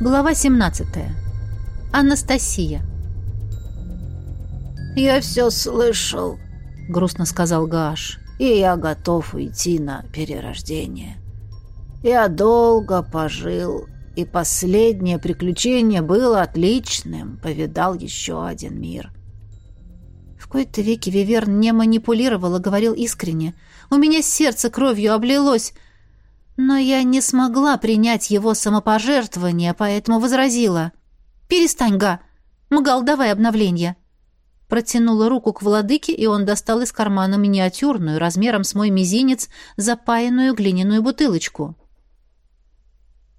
Глава 17. Анастасия. «Я все слышал», — грустно сказал Гаш, «и я готов уйти на перерождение. Я долго пожил, и последнее приключение было отличным, повидал еще один мир». В кои-то веки Виверн не манипулировал, а говорил искренне. «У меня сердце кровью облилось», — но я не смогла принять его самопожертвование, поэтому возразила. «Перестань, Га! Мгал, давай обновление!» Протянула руку к владыке, и он достал из кармана миниатюрную, размером с мой мизинец, запаянную глиняную бутылочку.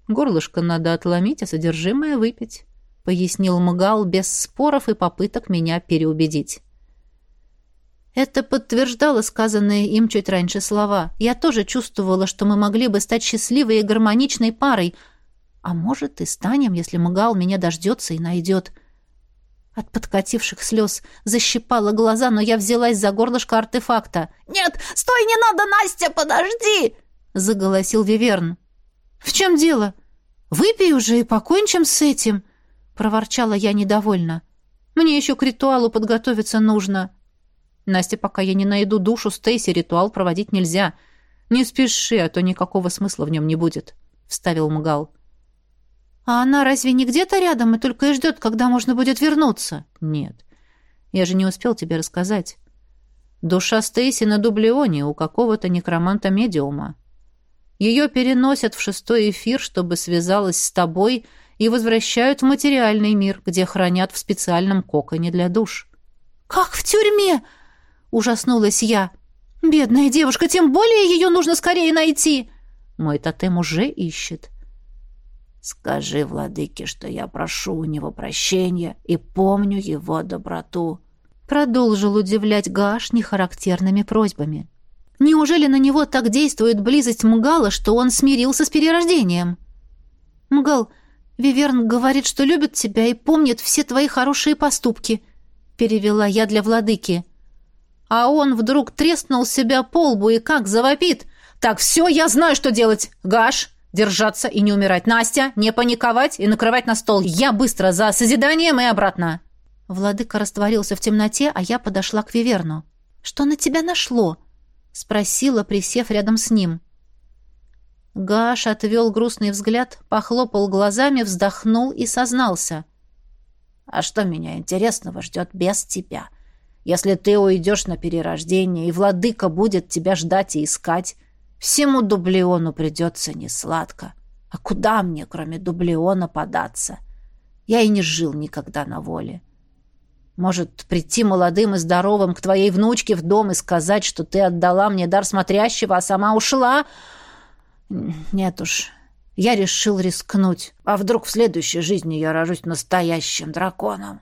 «Горлышко надо отломить, а содержимое выпить», — пояснил Мгал без споров и попыток меня переубедить. Это подтверждало сказанные им чуть раньше слова. Я тоже чувствовала, что мы могли бы стать счастливой и гармоничной парой. А может, и станем, если Магал меня дождется и найдет. От подкативших слез защипала глаза, но я взялась за горлышко артефакта. «Нет, стой, не надо, Настя, подожди!» — заголосил Виверн. «В чем дело? Выпей уже и покончим с этим!» — проворчала я недовольно. «Мне еще к ритуалу подготовиться нужно». Настя, пока я не найду душу Стейси, ритуал проводить нельзя. Не спеши, а то никакого смысла в нем не будет», — вставил Мгал. «А она разве не где-то рядом и только и ждет, когда можно будет вернуться?» «Нет. Я же не успел тебе рассказать. Душа Стейси на дублионе у какого-то некроманта-медиума. Ее переносят в шестой эфир, чтобы связалась с тобой, и возвращают в материальный мир, где хранят в специальном коконе для душ». «Как в тюрьме!» Ужаснулась я. «Бедная девушка, тем более ее нужно скорее найти!» «Мой тотем уже ищет». «Скажи владыке, что я прошу у него прощения и помню его доброту». Продолжил удивлять Гаш нехарактерными просьбами. «Неужели на него так действует близость Мгала, что он смирился с перерождением?» «Мгал, Виверн говорит, что любит тебя и помнит все твои хорошие поступки», — перевела я для владыки а он вдруг треснул себя по лбу и как завопит. «Так, все, я знаю, что делать! Гаш, держаться и не умирать! Настя, не паниковать и накрывать на стол! Я быстро за созиданием и обратно!» Владыка растворился в темноте, а я подошла к Виверну. «Что на тебя нашло?» — спросила, присев рядом с ним. Гаш отвел грустный взгляд, похлопал глазами, вздохнул и сознался. «А что меня интересного ждет без тебя?» Если ты уйдешь на перерождение, и владыка будет тебя ждать и искать, всему дублиону придется несладко. А куда мне, кроме дублиона, податься? Я и не жил никогда на воле. Может, прийти молодым и здоровым к твоей внучке в дом и сказать, что ты отдала мне дар смотрящего, а сама ушла? Нет уж, я решил рискнуть. А вдруг в следующей жизни я рожусь настоящим драконом?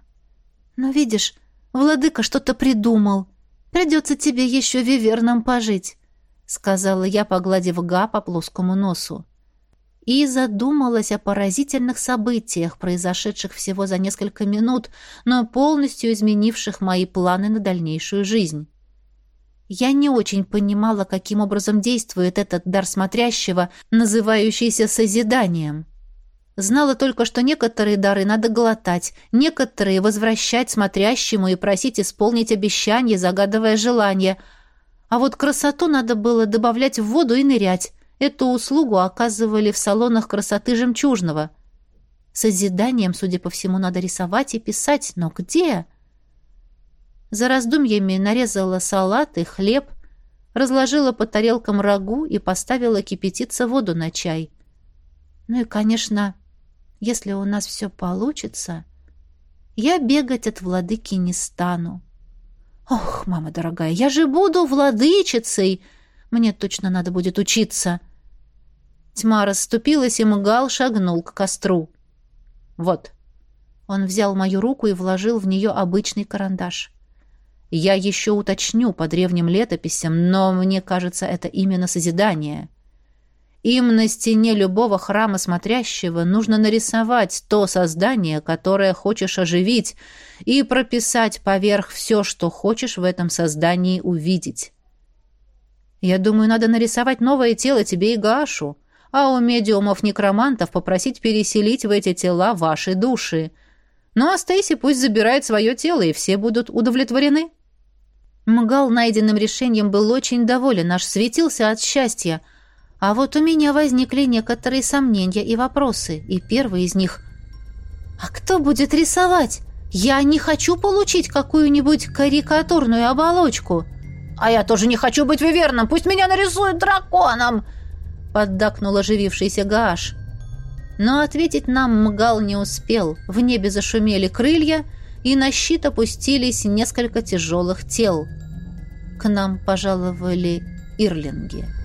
Но видишь, Владыка что-то придумал. Придется тебе еще виверном пожить», — сказала я, погладив Га по плоскому носу. И задумалась о поразительных событиях, произошедших всего за несколько минут, но полностью изменивших мои планы на дальнейшую жизнь. Я не очень понимала, каким образом действует этот дар смотрящего, называющийся созиданием. Знала только, что некоторые дары надо глотать, некоторые возвращать смотрящему и просить исполнить обещание, загадывая желание. А вот красоту надо было добавлять в воду и нырять. Эту услугу оказывали в салонах красоты жемчужного. Созиданием, судя по всему, надо рисовать и писать, но где? За раздумьями нарезала салат и хлеб, разложила по тарелкам рагу и поставила кипятиться воду на чай. Ну и, конечно, если у нас все получится, я бегать от владыки не стану. Ох, мама дорогая, я же буду владычицей! Мне точно надо будет учиться. Тьма расступилась, и Мгал шагнул к костру. Вот. Он взял мою руку и вложил в нее обычный карандаш. Я еще уточню по древним летописям, но мне кажется, это именно созидание — им на стене любого храма смотрящего нужно нарисовать то создание, которое хочешь оживить, и прописать поверх все, что хочешь в этом создании увидеть. Я думаю, надо нарисовать новое тело тебе и Гашу, а у медиумов-некромантов попросить переселить в эти тела ваши души. Ну а Стейси пусть забирает свое тело, и все будут удовлетворены. Мгал найденным решением был очень доволен, аж светился от счастья. А вот у меня возникли некоторые сомнения и вопросы, и первый из них «А кто будет рисовать? Я не хочу получить какую-нибудь карикатурную оболочку». «А я тоже не хочу быть виверном, пусть меня нарисуют драконом!» поддакнул оживившийся Гааш. Но ответить нам Мгал не успел. В небе зашумели крылья, и на щит опустились несколько тяжелых тел. К нам пожаловали ирлинги.